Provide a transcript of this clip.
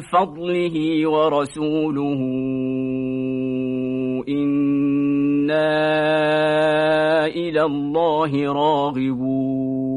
فضله ورسوله. إنا إلى الله راغبون.